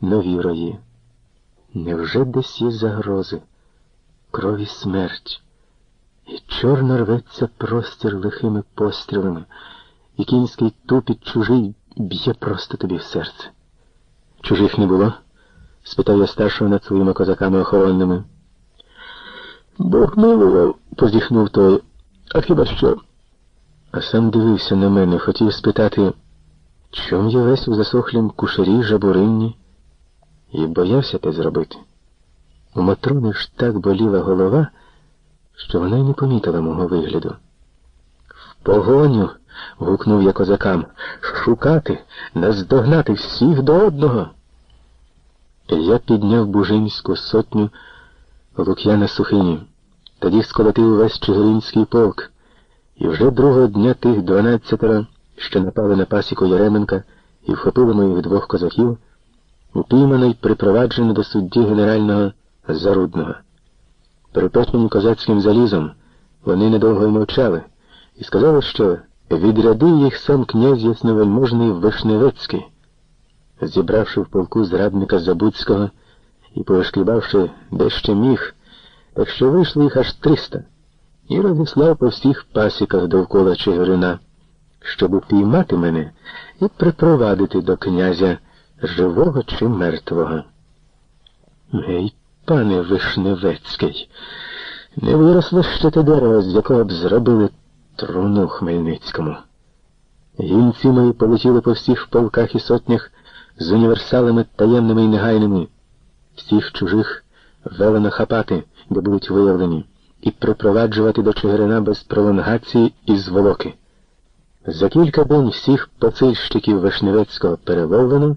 нові рої. Невже десь є загрози, крові смерть, і чорно рветься простір лихими пострілами, і кінський тупіт чужий б'є просто тобі в серце. Чужих не було? спитав я старшого над своїми козаками охоронними. Бог милував, позіхнув той. А хіба що? А сам дивився на мене, хотів спитати, чом я весь у засохлім кушарі жабуринні, і боявся те зробити. У Матрони ж так боліла голова, що вона й не помітила мого вигляду. В погоню. гукнув я козакам. Шукати, наздогнати всіх до одного. Я підняв бужинську сотню Лук'яна Сухині. Тоді сколотив весь Чигиринський полк, і вже другого дня тих дванадцятеро, що напали на пасіку Яременка і вхопили моїх двох козаків, упіймано й припроваджено до судді генерального Зарудного. Припечені козацьким залізом, вони недовго й мовчали і сказали, що відрядив їх сам князь Ясновельможний Вишневецький, зібравши в полку зрадника Забудського і повишкрібавши дещо міг, так що вийшло їх аж триста, і розіслав по всіх пасіках довкола Чигирина, щоб упіймати мене і припровадити до князя живого чи мертвого. Гей, пане Вишневецький, не виросло ще те дерево, з якого б зробили труну Хмельницькому. Гінці мої полетіли по всіх полках і сотнях з універсалами таємними і негайними, всіх чужих велено хапати, де будуть виявлені, і припроваджувати до Чигирина без пролонгації і зволоки. За кілька день всіх поцильщиків Вишневецького переловлено,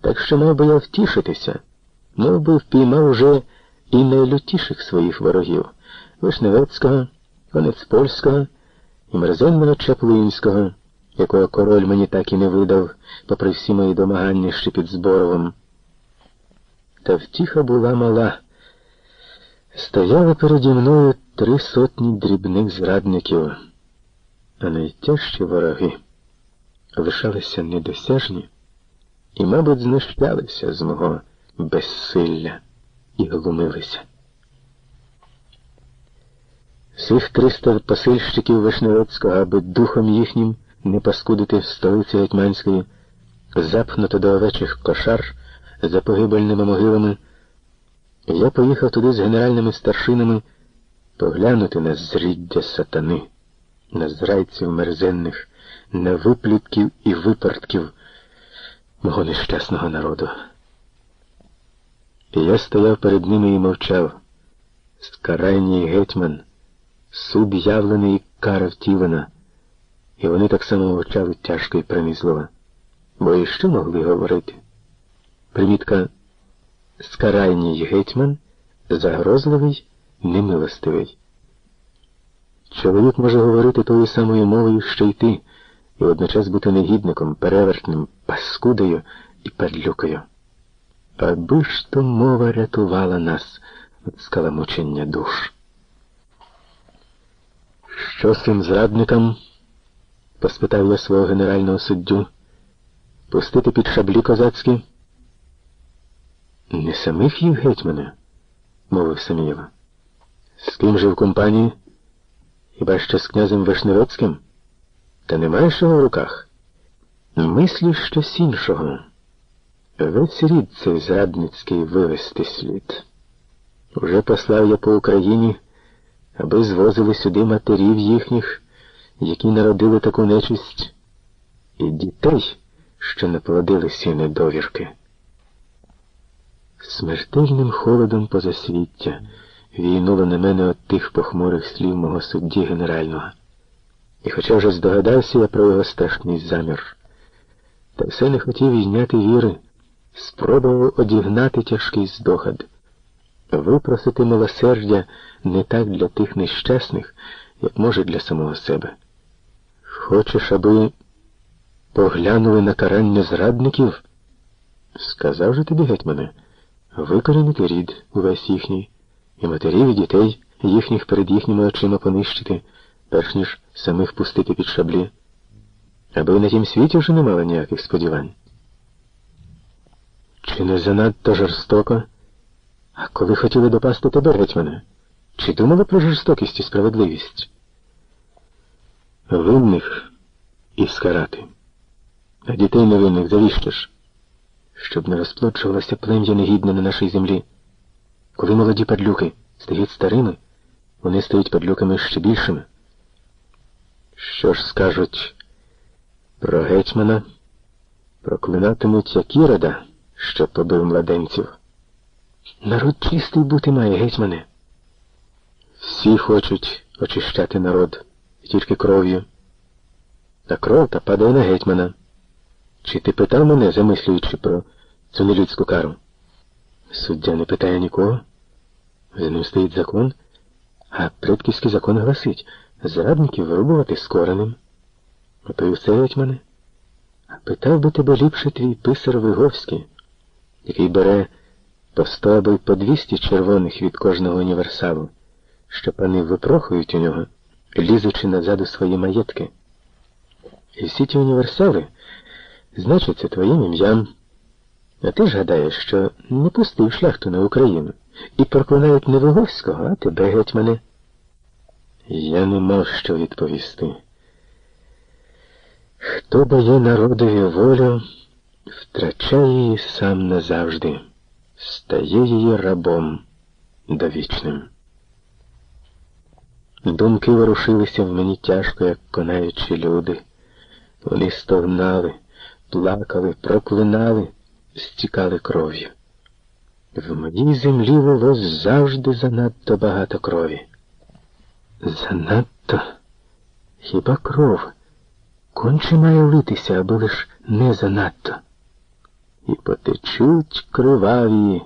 так що мав би я втішитися, мов би впіймав уже і найлютіших своїх ворогів Вишневецького, конець польського і мерзенного Чаплинського, якого король мені так і не видав, попри всі мої домагання ще під Зборовом. Та втіха була мала. Стояли переді мною три сотні дрібних зрадників, а найтяжчі вороги лишалися недосяжні і, мабуть, знущалися з мого безсилля і глумилися. Всіх триста посильщиків Вишневецького, аби духом їхнім не паскудити в столиці Гетьманської, запхнуто до овечих кошар за погибельними могилами. Я поїхав туди з генеральними старшинами поглянути на зріддя сатани, на зрайців мерзенних, на виплітків і випартків мого нещасного народу. І я стояв перед ними і мовчав. Скарайній гетьман, суд явлений і кара втілена, і вони так само мовчали тяжко і пронізливо. Бо і що могли говорити? Примітка Скарайній гетьман загрозливий, немилостивий. Чоловік може говорити тою самою мовою, що й ти, і водночас бути негідником, перевертним, паскудою і падлюкою. Аби ж то мова рятувала нас від скаламучення душ. Що з цим зрадникам? поспитав я свого генерального суддю. Пустити під шаблі козацькі? Не самих їх гетьмана, мовив Самієва. З ким же в компанії? Хіба ще з князем Вишневецьким? Та немає що в руках? Мислі щось іншого. Весь рід цей зрадницький вивести слід. Уже послав я по Україні, аби звозили сюди матерів їхніх, які народили таку нечисть, і дітей, що наплодили сі недовірки. Смертельним холодом позасвіття війнуло на мене от тих похмурих слів мого судді генерального. І хоча вже здогадався я про його страшний замір, та все не хотів ізняти віри, спробував одігнати тяжкий здогад, випросити милосердя не так для тих нещасних, як може для самого себе. Хочеш, аби поглянули на карання зрадників? Сказав же тобі, гетьмане, викорінити рід увесь їхній, і матерів, і дітей їхніх перед їхніми очима понищити, перш ніж самих пустити під шаблі, аби на тім світі вже не мало ніяких сподівань. Чи не занадто жорстоко? А коли хотіли допасти тебе, гетьмане, чи думали про жорстокість і справедливість? Винних і скарати. А дітей невинних завіщо ж? Щоб не розплоджувалося плем'я негідне на нашій землі. Коли молоді падлюки стають старими, вони стають падлюками ще більшими. Що ж скажуть про гетьмана? Проклинатимуть як ірода, що побив младенців. Народ чистий бути має, гетьмане. Всі хочуть очищати народ тільки кров'ю. А кров та падає на гетьмана. Чи ти питав мене, замислюючи про цю нелюдську кару? Суддя не питає нікого. За ним стоїть закон, а предківський закон гласить зрадників вирубувати з коренем. Ото й усе, гетьмане. А питав би тебе ліпше твій писар Виговський, який бере по сто або й по двісті червоних від кожного універсалу, що пани випрохують у нього, лізучи назад у свої маєтки. І всі ті універсали значаться твоїм ім'ям. А ти ж гадаєш, що не пустив шляхту на Україну і проклинають не Виговського, а тебе, гетьмане. Я не мав що відповісти. Хто дає народові волю, втрачає її сам назавжди, стає її рабом довічним. Думки ворушилися в мені тяжко, як конаючі люди. Вони стогнали, плакали, проклинали, стікали кров'ю. В моїй землі волос завжди занадто багато крові. Занадто хіба кров конче має литися, аби лиш не занадто. І потечуть криваві